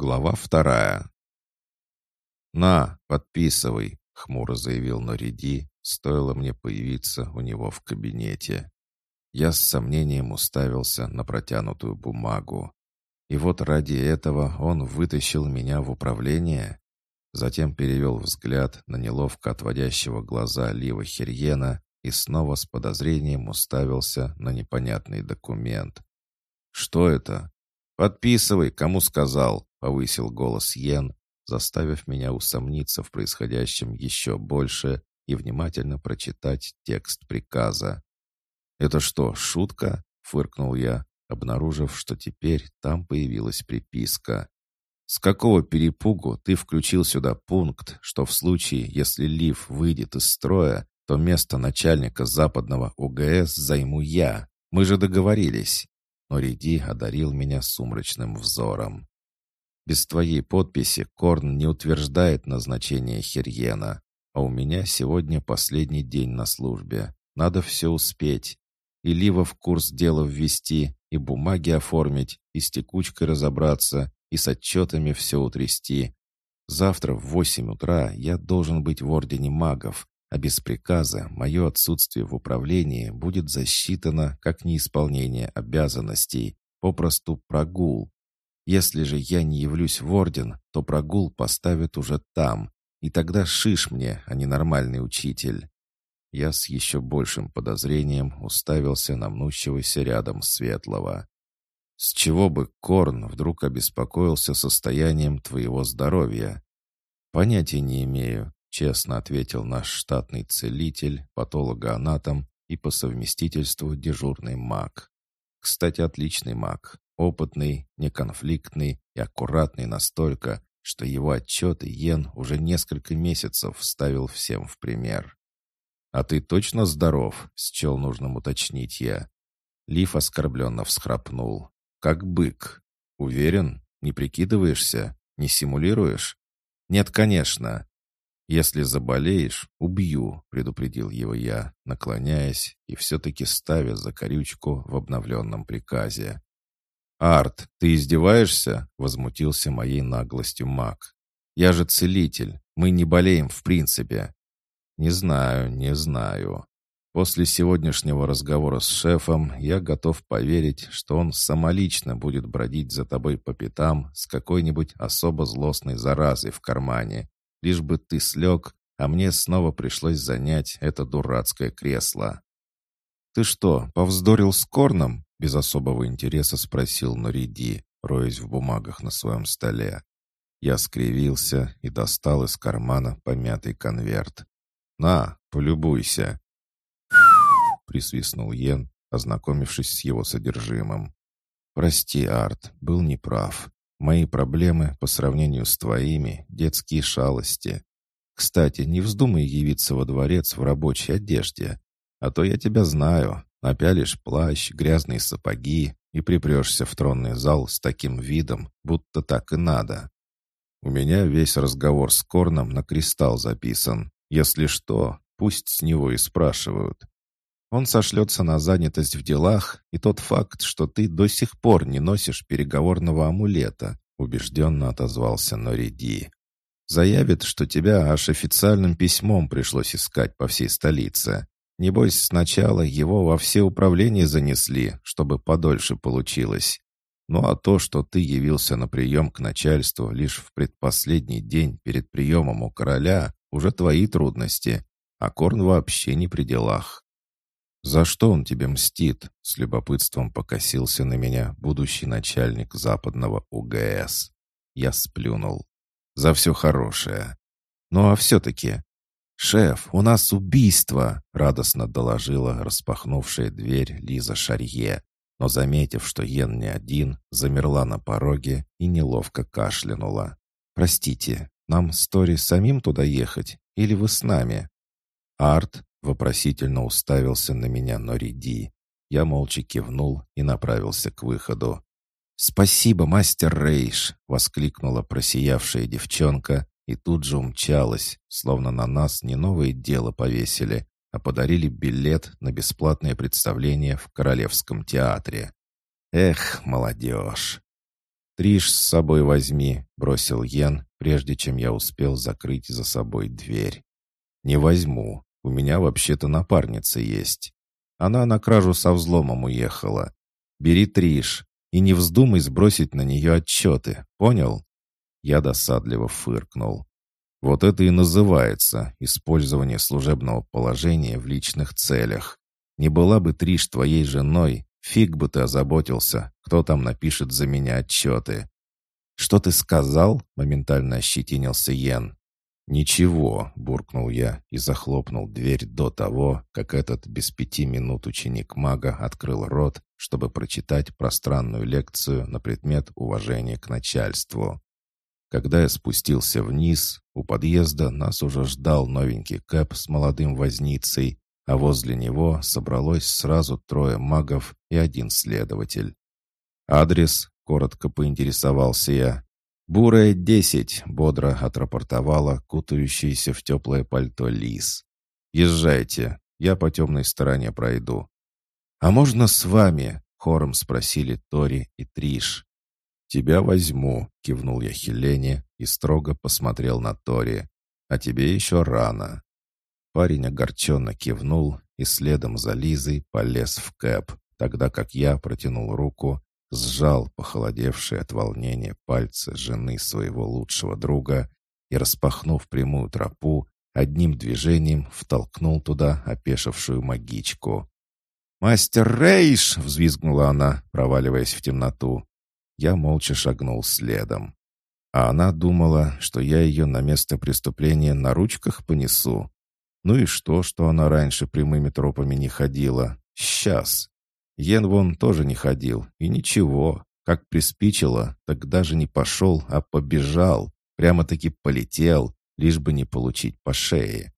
Глава вторая. «На, подписывай», — хмуро заявил Нориди, стоило мне появиться у него в кабинете. Я с сомнением уставился на протянутую бумагу. И вот ради этого он вытащил меня в управление. Затем перевел взгляд на неловко отводящего глаза Лива Херьена и снова с подозрением уставился на непонятный документ. «Что это?» «Подписывай, кому сказал», — повысил голос Йен, заставив меня усомниться в происходящем еще больше и внимательно прочитать текст приказа. «Это что, шутка?» — фыркнул я, обнаружив, что теперь там появилась приписка. «С какого перепугу ты включил сюда пункт, что в случае, если Лив выйдет из строя, то место начальника западного УГС займу я? Мы же договорились!» Но Риди одарил меня сумрачным взором. Без твоей подписи Корн не утверждает назначение Херьена, а у меня сегодня последний день на службе. Надо все успеть. И Лива в курс дела ввести, и бумаги оформить, и с текучкой разобраться, и с отчетами все утрясти. Завтра в восемь утра я должен быть в Ордене магов, а без приказа мое отсутствие в управлении будет засчитано как неисполнение обязанностей, попросту прогул. Если же я не явлюсь в орден, то прогул поставят уже там, и тогда шиш мне, а не нормальный учитель. Я с еще большим подозрением уставился на мнущегося рядом светлого. С чего бы Корн вдруг обеспокоился состоянием твоего здоровья? Понятия не имею, честно ответил наш штатный целитель, патологоанатом и по совместительству дежурный маг. Кстати, отличный маг. Опытный, неконфликтный и аккуратный настолько, что его отчеты Йен уже несколько месяцев ставил всем в пример. «А ты точно здоров?» — счел нужным уточнить я. Лиф оскорбленно всхрапнул. «Как бык. Уверен? Не прикидываешься? Не симулируешь?» «Нет, конечно. «Если заболеешь, убью», — предупредил его я, наклоняясь и все-таки ставя закорючку в обновленном приказе. «Арт, ты издеваешься?» — возмутился моей наглостью маг. «Я же целитель. Мы не болеем в принципе». «Не знаю, не знаю. После сегодняшнего разговора с шефом я готов поверить, что он самолично будет бродить за тобой по пятам с какой-нибудь особо злостной заразой в кармане, лишь бы ты слег, а мне снова пришлось занять это дурацкое кресло». «Ты что, повздорил с Корном?» Без особого интереса спросил Нориди, роясь в бумагах на своем столе. Я скривился и достал из кармана помятый конверт. «На, полюбуйся!» присвистнул Йен, ознакомившись с его содержимым. «Прости, Арт, был неправ. Мои проблемы по сравнению с твоими — детские шалости. Кстати, не вздумай явиться во дворец в рабочей одежде, а то я тебя знаю, Напялишь плащ, грязные сапоги и припрешься в тронный зал с таким видом, будто так и надо. У меня весь разговор с Корном на кристалл записан. Если что, пусть с него и спрашивают. Он сошлется на занятость в делах и тот факт, что ты до сих пор не носишь переговорного амулета, убежденно отозвался Нориди. Заявит, что тебя аж официальным письмом пришлось искать по всей столице. Небось, сначала его во все управления занесли, чтобы подольше получилось. Ну а то, что ты явился на прием к начальству лишь в предпоследний день перед приемом у короля, уже твои трудности, а Корн вообще не при делах. «За что он тебе мстит?» — с любопытством покосился на меня будущий начальник западного УГС. Я сплюнул. «За все хорошее. Ну а все-таки «Шеф, у нас убийство!» — радостно доложила распахнувшая дверь Лиза Шарье, но, заметив, что Йен не один, замерла на пороге и неловко кашлянула. «Простите, нам с Тори самим туда ехать, или вы с нами?» Арт вопросительно уставился на меня Нориди. Я молча кивнул и направился к выходу. «Спасибо, мастер Рейш!» — воскликнула просиявшая девчонка и тут же умчалась, словно на нас не новое дело повесили, а подарили билет на бесплатное представление в Королевском театре. Эх, молодежь! «Триш с собой возьми», — бросил Йен, прежде чем я успел закрыть за собой дверь. «Не возьму. У меня вообще-то напарница есть. Она на кражу со взломом уехала. Бери Триш и не вздумай сбросить на нее отчеты, понял?» Я досадливо фыркнул. Вот это и называется использование служебного положения в личных целях. Не была бы Триш твоей женой, фиг бы ты озаботился, кто там напишет за меня отчеты. «Что ты сказал?» — моментально ощетинился Йен. «Ничего», — буркнул я и захлопнул дверь до того, как этот без пяти минут ученик мага открыл рот, чтобы прочитать пространную лекцию на предмет уважения к начальству. Когда я спустился вниз, у подъезда нас уже ждал новенький Кэп с молодым возницей, а возле него собралось сразу трое магов и один следователь. «Адрес?» — коротко поинтересовался я. «Бурая, десять», — бодро отрапортовала кутающаяся в теплое пальто лис. «Езжайте, я по темной стороне пройду». «А можно с вами?» — хором спросили Тори и Триш. «Тебя возьму», — кивнул я Хелене и строго посмотрел на Тори. «А тебе еще рано». Парень огорченно кивнул и следом за Лизой полез в кэп, тогда как я протянул руку, сжал похолодевшие от волнения пальцы жены своего лучшего друга и, распахнув прямую тропу, одним движением втолкнул туда опешившую магичку. «Мастер Рейш!» — взвизгнула она, проваливаясь в темноту. Я молча шагнул следом. А она думала, что я ее на место преступления на ручках понесу. Ну и что, что она раньше прямыми тропами не ходила? Сейчас. Йен вон тоже не ходил. И ничего. Как приспичило, так даже не пошел, а побежал. Прямо-таки полетел, лишь бы не получить по шее.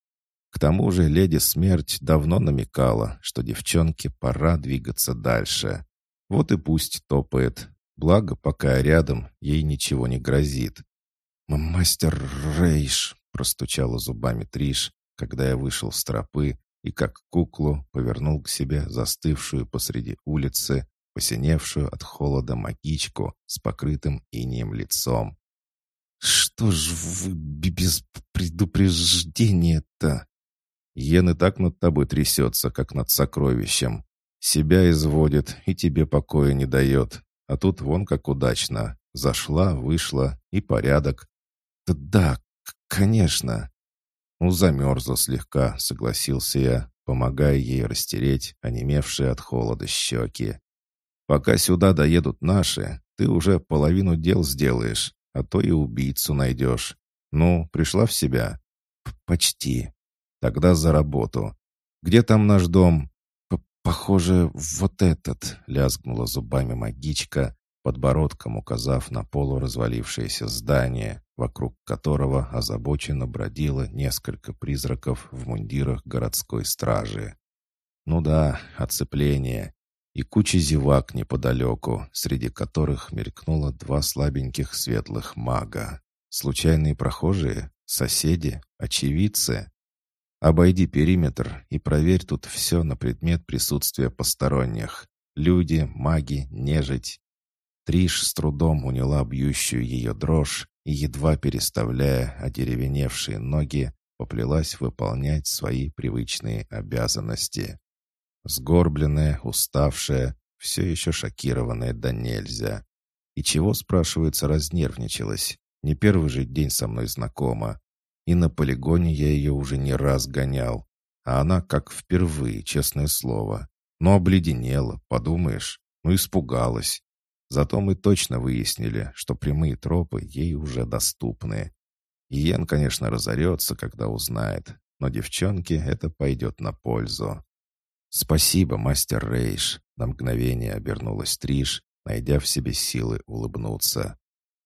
К тому же леди Смерть давно намекала, что девчонке пора двигаться дальше. Вот и пусть топает, Благо, пока рядом, ей ничего не грозит. «Мастер Рейш!» — простучала зубами Триш, когда я вышел с тропы и, как куклу, повернул к себе застывшую посреди улицы, посиневшую от холода магичку с покрытым инеем лицом. «Что ж вы без предупреждения-то?» Йен и так над тобой трясется, как над сокровищем. Себя изводит и тебе покоя не дает. А тут вон как удачно. Зашла, вышла и порядок. Да конечно. Ну, замерзла слегка, согласился я, помогая ей растереть онемевшие от холода щеки. Пока сюда доедут наши, ты уже половину дел сделаешь, а то и убийцу найдешь. Ну, пришла в себя? Почти. Тогда за работу. Где там наш дом? «Похоже, вот этот», — лязгнула зубами магичка, подбородком указав на полуразвалившееся здание, вокруг которого озабоченно бродило несколько призраков в мундирах городской стражи. Ну да, оцепление. И куча зевак неподалеку, среди которых мелькнуло два слабеньких светлых мага. Случайные прохожие? Соседи? Очевидцы? Обойди периметр и проверь тут все на предмет присутствия посторонних. Люди, маги, нежить. Триш с трудом уняла бьющую ее дрожь и, едва переставляя одеревеневшие ноги, поплелась выполнять свои привычные обязанности. Сгорбленная, уставшая, все еще шокированная да нельзя. И чего, спрашивается, разнервничалась? Не первый же день со мной знакома. И на полигоне я ее уже не раз гонял. А она как впервые, честное слово. Но обледенела, подумаешь, ну испугалась. Зато мы точно выяснили, что прямые тропы ей уже доступны. Иен, конечно, разорется, когда узнает, но девчонке это пойдет на пользу. «Спасибо, мастер Рейш», — на мгновение обернулась Триш, найдя в себе силы улыбнуться.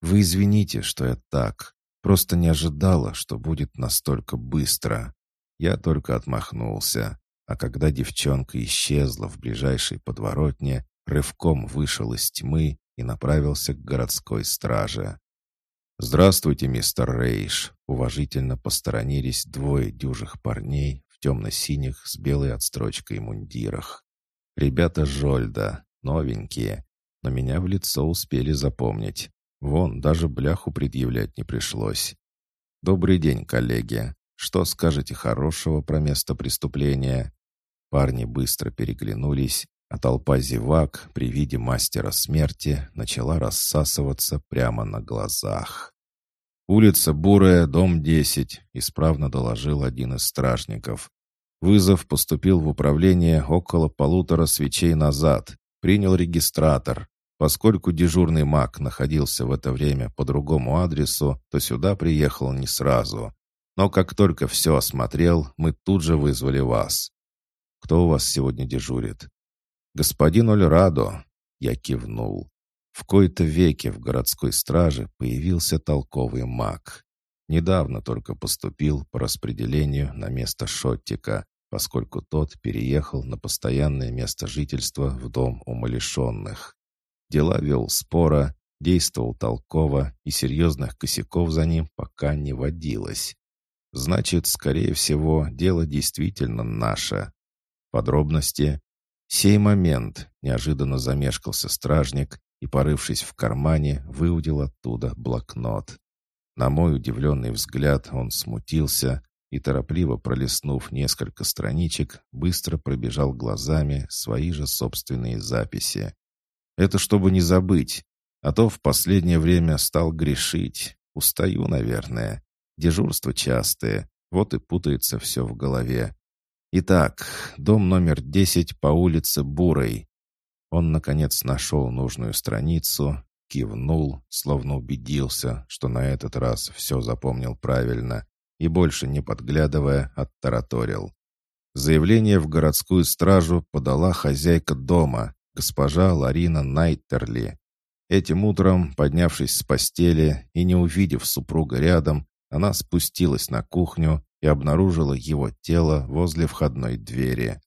«Вы извините, что я так. Просто не ожидала, что будет настолько быстро. Я только отмахнулся, а когда девчонка исчезла в ближайшей подворотне, рывком вышел из тьмы и направился к городской страже. «Здравствуйте, мистер Рейш!» Уважительно посторонились двое дюжих парней в темно-синих с белой отстрочкой мундирах. Ребята Жольда, новенькие, но меня в лицо успели запомнить. Вон, даже бляху предъявлять не пришлось. «Добрый день, коллеги. Что скажете хорошего про место преступления?» Парни быстро переглянулись, а толпа зевак при виде мастера смерти начала рассасываться прямо на глазах. «Улица Бурая, дом 10», — исправно доложил один из стражников. Вызов поступил в управление около полутора свечей назад. Принял регистратор. Поскольку дежурный маг находился в это время по другому адресу, то сюда приехал не сразу. Но как только все осмотрел, мы тут же вызвали вас. Кто у вас сегодня дежурит? Господин Ольрадо. Я кивнул. В кои-то веке в городской страже появился толковый маг. Недавно только поступил по распределению на место Шоттика, поскольку тот переехал на постоянное место жительства в дом умалишенных. Дела вел спора, действовал толково, и серьезных косяков за ним пока не водилось. Значит, скорее всего, дело действительно наше. Подробности. Сей момент неожиданно замешкался стражник и, порывшись в кармане, выудил оттуда блокнот. На мой удивленный взгляд он смутился и, торопливо пролистнув несколько страничек, быстро пробежал глазами свои же собственные записи. Это чтобы не забыть. А то в последнее время стал грешить. Устаю, наверное. Дежурства частые. Вот и путается все в голове. Итак, дом номер 10 по улице Бурой. Он, наконец, нашел нужную страницу, кивнул, словно убедился, что на этот раз все запомнил правильно, и больше не подглядывая, оттараторил. Заявление в городскую стражу подала хозяйка дома, госпожа Ларина Найтерли. Этим утром, поднявшись с постели и не увидев супруга рядом, она спустилась на кухню и обнаружила его тело возле входной двери.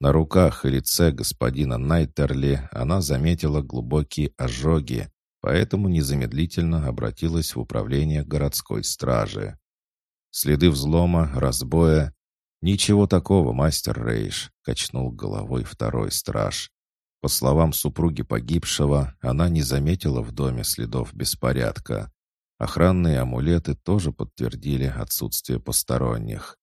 На руках и лице господина Найтерли она заметила глубокие ожоги, поэтому незамедлительно обратилась в управление городской стражи. Следы взлома, разбоя. «Ничего такого, мастер Рейш», — качнул головой второй страж. По словам супруги погибшего, она не заметила в доме следов беспорядка. Охранные амулеты тоже подтвердили отсутствие посторонних.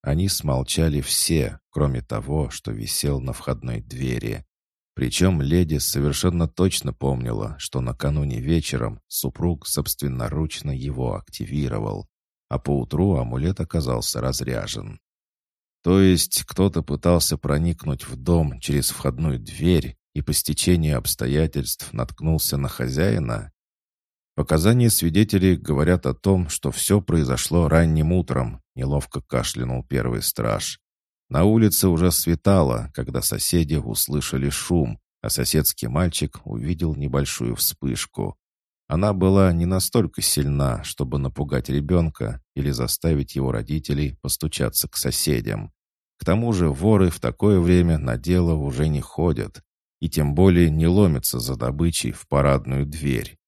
Они смолчали все, кроме того, что висел на входной двери. Причем леди совершенно точно помнила, что накануне вечером супруг собственноручно его активировал, а поутру амулет оказался разряжен. То есть кто-то пытался проникнуть в дом через входную дверь и по стечению обстоятельств наткнулся на хозяина? Показания свидетелей говорят о том, что все произошло ранним утром, неловко кашлянул первый страж. На улице уже светало, когда соседи услышали шум, а соседский мальчик увидел небольшую вспышку. Она была не настолько сильна, чтобы напугать ребенка или заставить его родителей постучаться к соседям. К тому же воры в такое время на дело уже не ходят, и тем более не ломится за добычей в парадную дверь.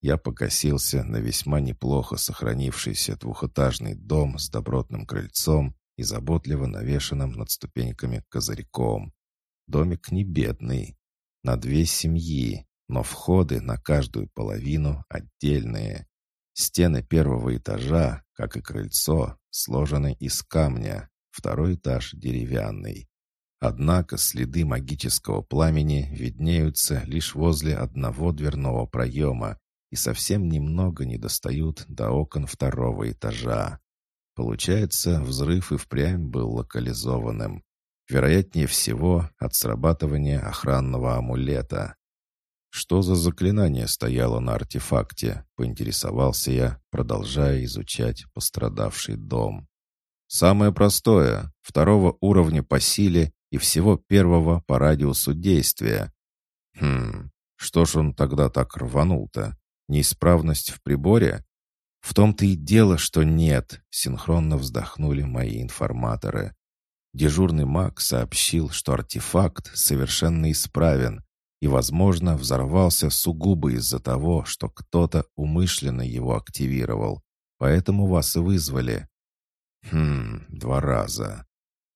Я покосился на весьма неплохо сохранившийся двухэтажный дом с добротным крыльцом и заботливо навешенным над ступеньками козырьком. Домик не бедный, на две семьи, но входы на каждую половину отдельные. Стены первого этажа, как и крыльцо, сложены из камня, второй этаж деревянный. Однако следы магического пламени виднеются лишь возле одного дверного проема и совсем немного не достают до окон второго этажа. Получается, взрыв и впрямь был локализованным. Вероятнее всего, от срабатывания охранного амулета. «Что за заклинание стояло на артефакте?» — поинтересовался я, продолжая изучать пострадавший дом. «Самое простое, второго уровня по силе и всего первого по радиусу действия. Хм, что ж он тогда так рванул-то? Неисправность в приборе? В том-то и дело, что нет, синхронно вздохнули мои информаторы. Дежурный маг сообщил, что артефакт совершенно исправен и, возможно, взорвался сугубо из-за того, что кто-то умышленно его активировал. Поэтому вас и вызвали. Хм, два раза.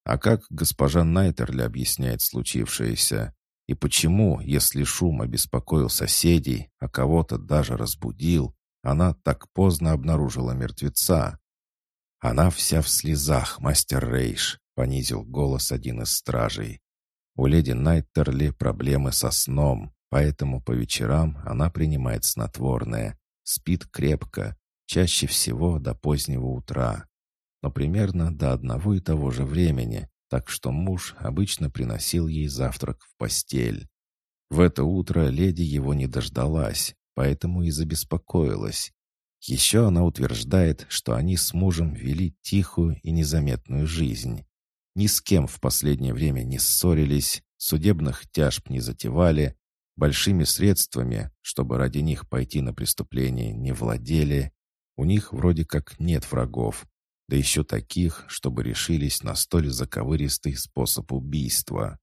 А как госпожа Найтерли объясняет случившееся? И почему, если шум обеспокоил соседей, а кого-то даже разбудил, она так поздно обнаружила мертвеца? Она вся в слезах, мастер Рейш, понизил голос один из стражей. У леди Найттерли проблемы со сном, поэтому по вечерам она принимает снотворное, спит крепко, чаще всего до позднего утра, но примерно до одного и того же времени, так что муж обычно приносил ей завтрак в постель. В это утро леди его не дождалась, поэтому и забеспокоилась. Еще она утверждает, что они с мужем вели тихую и незаметную жизнь. Ни с кем в последнее время не ссорились, судебных тяжб не затевали, большими средствами, чтобы ради них пойти на преступление, не владели. У них вроде как нет врагов, да еще таких, чтобы решились на столь заковыристый способ убийства.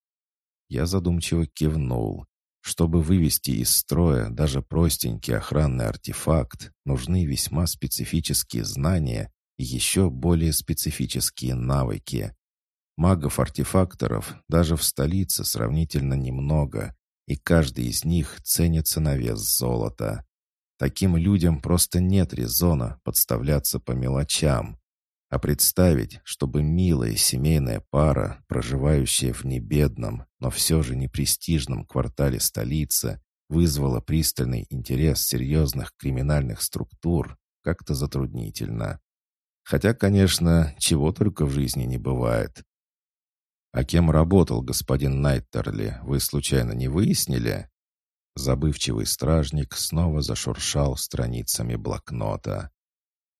Я задумчиво кивнул. Чтобы вывести из строя даже простенький охранный артефакт, нужны весьма специфические знания и еще более специфические навыки. Магов-артефакторов даже в столице сравнительно немного, и каждый из них ценится на вес золота. Таким людям просто нет резона подставляться по мелочам. А представить, чтобы милая семейная пара, проживающая в небедном, но все же непрестижном квартале столицы, вызвала пристальный интерес серьезных криминальных структур, как-то затруднительно. Хотя, конечно, чего только в жизни не бывает. «А кем работал господин Найттерли, вы случайно не выяснили?» Забывчивый стражник снова зашуршал страницами блокнота.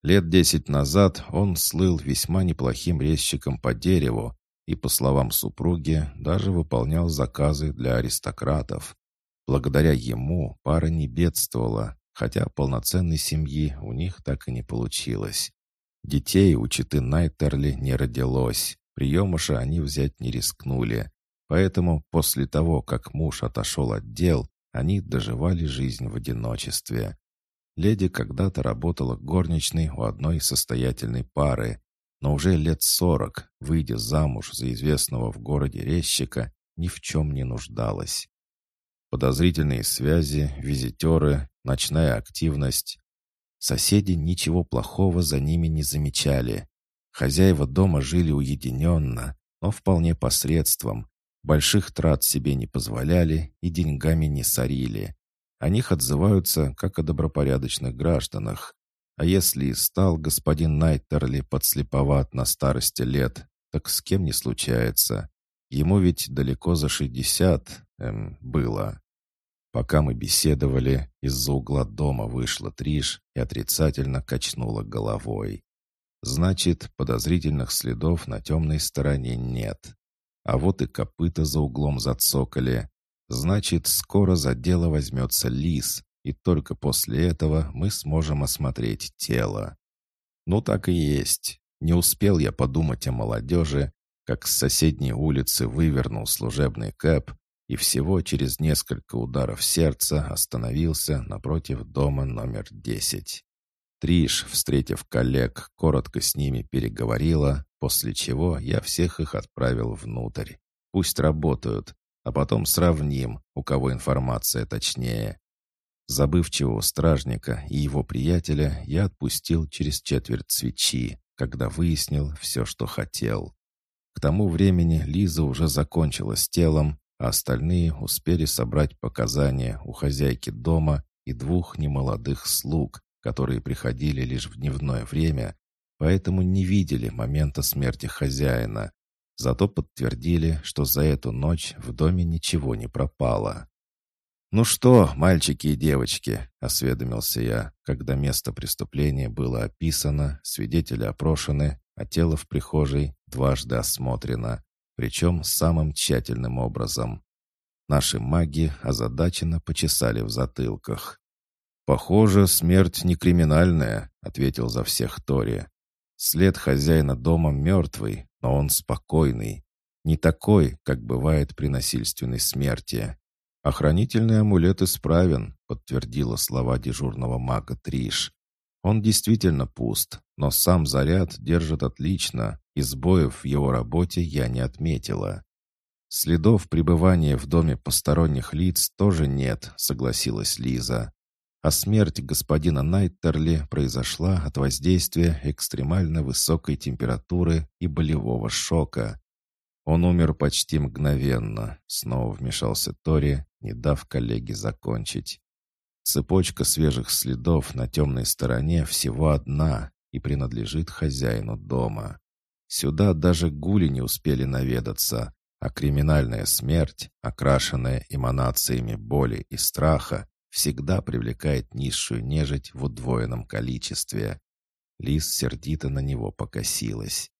Лет десять назад он слыл весьма неплохим резчиком по дереву и, по словам супруги, даже выполнял заказы для аристократов. Благодаря ему пара не бедствовала, хотя полноценной семьи у них так и не получилось. Детей у читы Найтерли не родилось, приемыша они взять не рискнули. Поэтому после того, как муж отошел от дел, они доживали жизнь в одиночестве. Леди когда-то работала горничной у одной состоятельной пары, но уже лет сорок, выйдя замуж за известного в городе резчика, ни в чем не нуждалась. Подозрительные связи, визитеры, ночная активность. Соседи ничего плохого за ними не замечали. Хозяева дома жили уединенно, но вполне посредством. Больших трат себе не позволяли и деньгами не сорили. О них отзываются, как о добропорядочных гражданах. А если и стал господин Найттерли подслеповат на старости лет, так с кем не случается. Ему ведь далеко за шестьдесят эм, было. Пока мы беседовали, из-за угла дома вышла Триш и отрицательно качнула головой. Значит, подозрительных следов на темной стороне нет. А вот и копыта за углом зацокали. Значит, скоро за дело возьмется лис, и только после этого мы сможем осмотреть тело. Ну так и есть. Не успел я подумать о молодежи, как с соседней улицы вывернул служебный кэп и всего через несколько ударов сердца остановился напротив дома номер десять. Триш, встретив коллег, коротко с ними переговорила, после чего я всех их отправил внутрь. Пусть работают, а потом сравним, у кого информация точнее. Забывчивого стражника и его приятеля я отпустил через четверть свечи, когда выяснил все, что хотел. К тому времени Лиза уже закончила с телом, а остальные успели собрать показания у хозяйки дома и двух немолодых слуг, которые приходили лишь в дневное время, поэтому не видели момента смерти хозяина, Зато подтвердили, что за эту ночь в доме ничего не пропало. «Ну что, мальчики и девочки», — осведомился я, когда место преступления было описано, свидетели опрошены, а тело в прихожей дважды осмотрено, причем самым тщательным образом. Наши маги озадаченно почесали в затылках. «Похоже, смерть не криминальная», — ответил за всех Тори. «След хозяина дома мертвый, но он спокойный, не такой, как бывает при насильственной смерти. Охранительный амулет исправен, подтвердила слова дежурного мага Триш. Он действительно пуст, но сам заряд держит отлично, и сбоев в его работе я не отметила. Следов пребывания в доме посторонних лиц тоже нет, согласилась Лиза. А смерть господина Найттерли произошла от воздействия экстремально высокой температуры и болевого шока. Он умер почти мгновенно, снова вмешался Тори, не дав коллеге закончить. Цепочка свежих следов на темной стороне всего одна и принадлежит хозяину дома. Сюда даже гули не успели наведаться, а криминальная смерть, окрашенная эманациями боли и страха, всегда привлекает низшую нежить в удвоенном количестве. Лис сердито на него покосилась.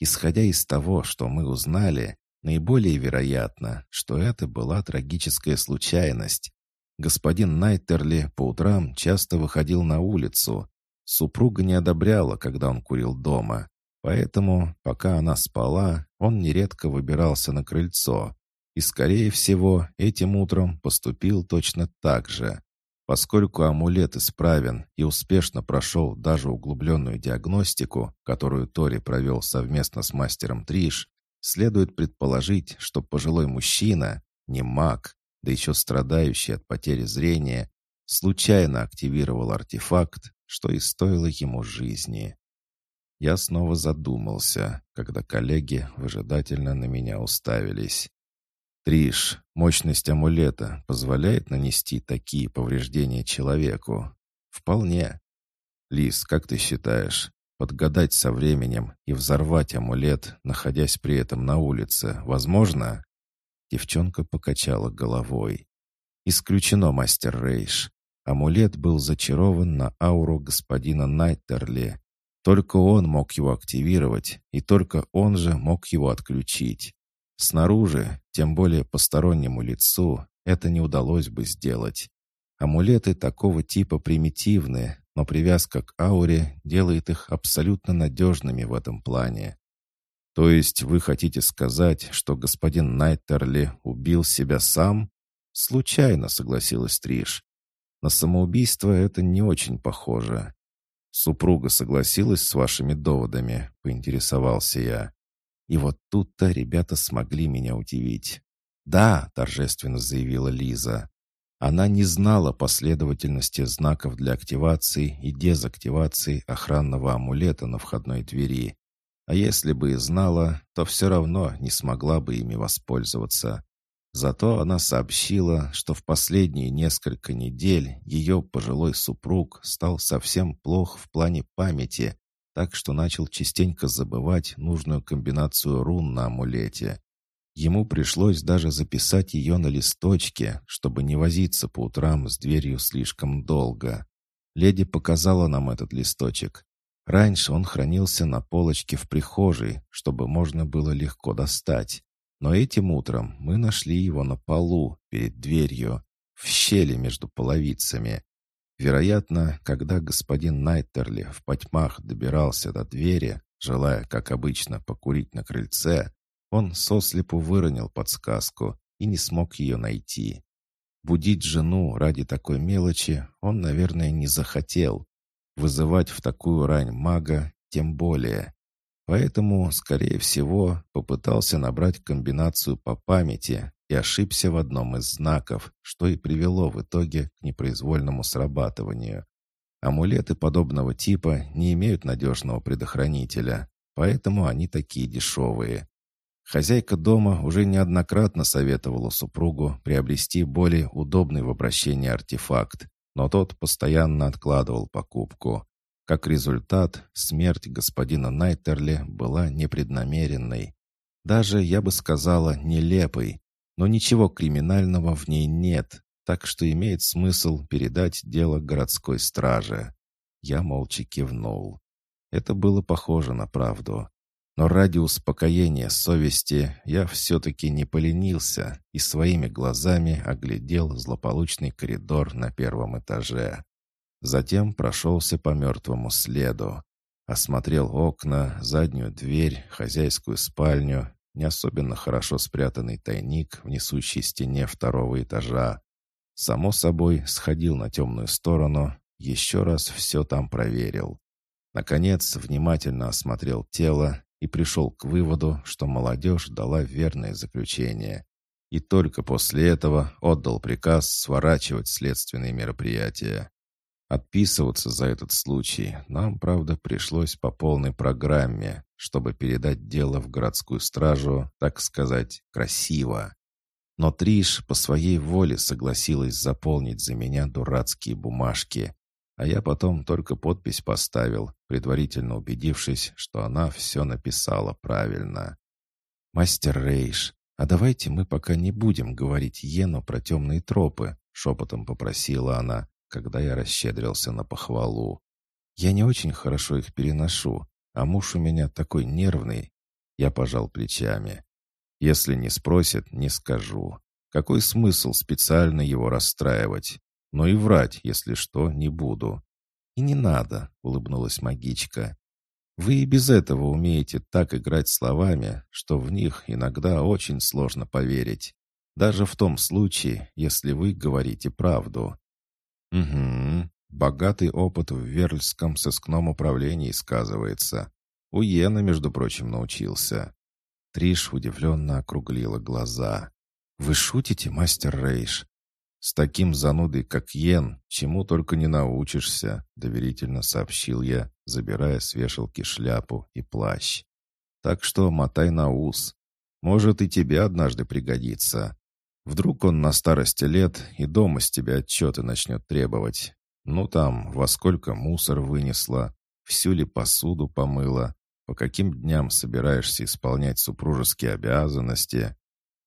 Исходя из того, что мы узнали, наиболее вероятно, что это была трагическая случайность. Господин Найтерли по утрам часто выходил на улицу. Супруга не одобряла, когда он курил дома, Поэтому, пока она спала, он нередко выбирался на крыльцо. И, скорее всего, этим утром поступил точно так же. Поскольку амулет исправен и успешно прошел даже углубленную диагностику, которую Тори провел совместно с мастером Триш, следует предположить, что пожилой мужчина, не маг, да еще страдающий от потери зрения, случайно активировал артефакт, что и стоило ему жизни. Я снова задумался, когда коллеги выжидательно на меня уставились. «Триш, мощность амулета позволяет нанести такие повреждения человеку?» «Вполне». «Лис, как ты считаешь, подгадать со временем и взорвать амулет, находясь при этом на улице, возможно?» Девчонка покачала головой. «Исключено, мастер Рейш. Амулет был зачарован на ауру господина Найттерли, только он мог его активировать, и только он же мог его отключить. Снаружи, тем более постороннему лицу, это не удалось бы сделать. Амулеты такого типа примитивны, но привязка к ауре делает их абсолютно надежными в этом плане. То есть вы хотите сказать, что господин Найтерли убил себя сам? Случайно, согласилась Триш. На самоубийство это не очень похоже. «Супруга согласилась с вашими доводами?» — поинтересовался я. И вот тут-то ребята смогли меня удивить. «Да», — торжественно заявила Лиза. Она не знала последовательности знаков для активации и дезактивации охранного амулета на входной двери. А если бы и знала, то все равно не смогла бы ими воспользоваться. Зато она сообщила, что в последние несколько недель ее пожилой супруг стал совсем плох в плане памяти, так что начал частенько забывать нужную комбинацию рун на амулете. Ему пришлось даже записать ее на листочке, чтобы не возиться по утрам с дверью слишком долго. Леди показала нам этот листочек. Раньше он хранился на полочке в прихожей, чтобы можно было легко достать. Но этим утром мы нашли его на полу, перед дверью, в щели между половицами. Вероятно, когда господин Найтерли в потьмах добирался до двери, желая, как обычно, покурить на крыльце, он сослепу выронил подсказку и не смог ее найти. Будить жену ради такой мелочи он, наверное, не захотел. Вызывать в такую рань мага тем более. Поэтому, скорее всего, попытался набрать комбинацию по памяти и ошибся в одном из знаков, что и привело в итоге к непроизвольному срабатыванию. Амулеты подобного типа не имеют надежного предохранителя, поэтому они такие дешевые. Хозяйка дома уже неоднократно советовала супругу приобрести более удобный в обращении артефакт, но тот постоянно откладывал покупку. Как результат, смерть господина Найтерли была непреднамеренной. Даже, я бы сказала, нелепой. Но ничего криминального в ней нет, так что имеет смысл передать дело городской страже. Я молча кивнул. Это было похоже на правду. Но ради успокоения совести я все-таки не поленился и своими глазами оглядел злополучный коридор на первом этаже. Затем прошелся по мертвому следу. Осмотрел окна, заднюю дверь, хозяйскую спальню, не особенно хорошо спрятанный тайник в несущей стене второго этажа. Само собой, сходил на темную сторону, еще раз все там проверил. Наконец, внимательно осмотрел тело и пришел к выводу, что молодежь дала верное заключение. И только после этого отдал приказ сворачивать следственные мероприятия. Отписываться за этот случай нам, правда, пришлось по полной программе, чтобы передать дело в городскую стражу, так сказать, красиво. Но Триш по своей воле согласилась заполнить за меня дурацкие бумажки, а я потом только подпись поставил, предварительно убедившись, что она все написала правильно. «Мастер Рейш, а давайте мы пока не будем говорить Йену про темные тропы», шепотом попросила она, когда я расщедрился на похвалу. «Я не очень хорошо их переношу, а муж у меня такой нервный». Я пожал плечами. «Если не спросят, не скажу. Какой смысл специально его расстраивать? Но и врать, если что, не буду». «И не надо», — улыбнулась магичка. «Вы и без этого умеете так играть словами, что в них иногда очень сложно поверить. Даже в том случае, если вы говорите правду. «Угу. Богатый опыт в Верльском сыскном управлении сказывается. У Йена, между прочим, научился». Триш удивленно округлила глаза. «Вы шутите, мастер Рейш? С таким занудой, как Йен, чему только не научишься», доверительно сообщил я, забирая с вешалки шляпу и плащ. «Так что мотай на ус. Может, и тебе однажды пригодится. Вдруг он на старости лет и дома с тебя отчеты начнет требовать. Ну там, во сколько мусор вынесла, всю ли посуду помыла, по каким дням собираешься исполнять супружеские обязанности.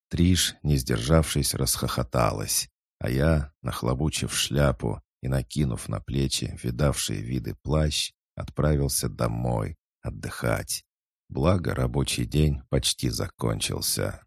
Триш, не сдержавшись, расхохоталась, а я, нахлобучив шляпу и накинув на плечи видавшие виды плащ, отправился домой отдыхать. Благо рабочий день почти закончился.